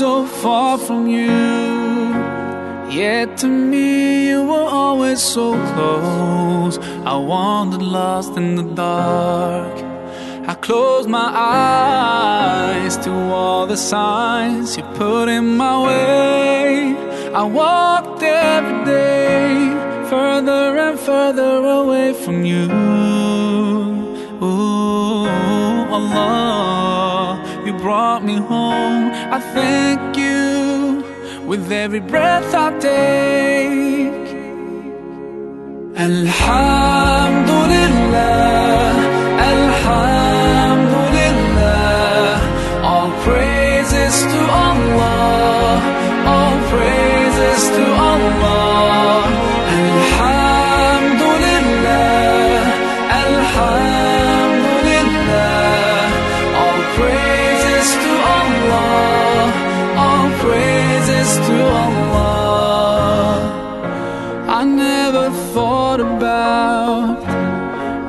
far from you. Yet to me, you were always so close. I wandered lost in the dark. I closed my eyes to all the signs you put in my way. I walked every day further and further away from you. Ooh, Allah, brought me home. I thank you with every breath I take. Alhamdulillah, Alhamdulillah. Never thought about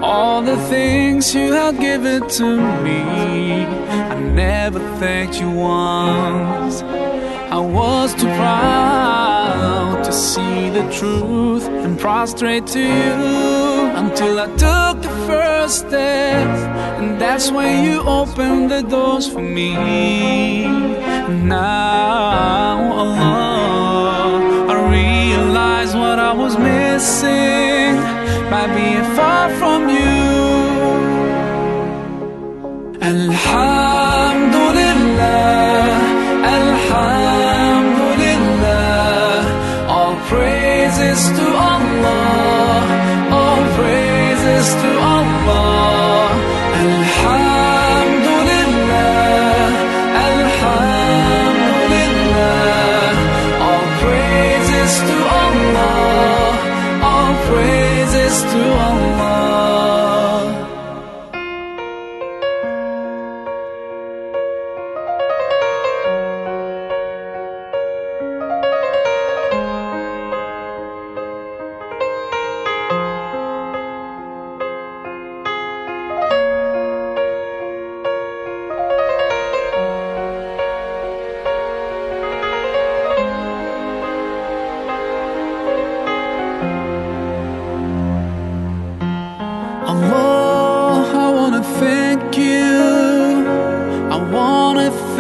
all the things you have given to me. I never thanked you once. I was too proud to see the truth and prostrate to you until I took the first step. And that's when you opened the doors for me. Now, Allah, I realize what I was missing by being far from you. Alhamdulillah, Alhamdulillah. All praises to Allah, all praises to Allah.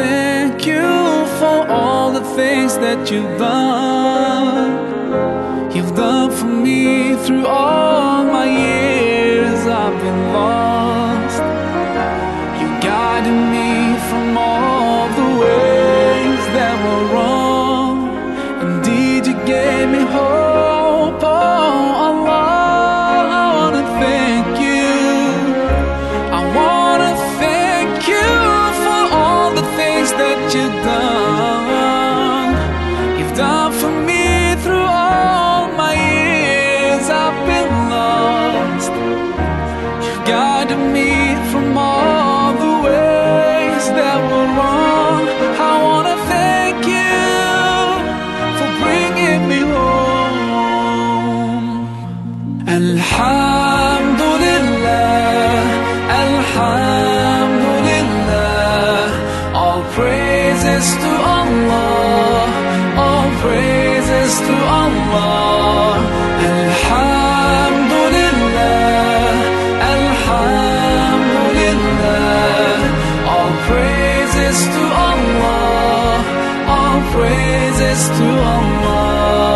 Thank you for all the things that you've done. You've done for me through all my years. I've been lost. You guided me You've to Allah. Alhamdulillah, Alhamdulillah. All praises to Allah, all praises to Allah.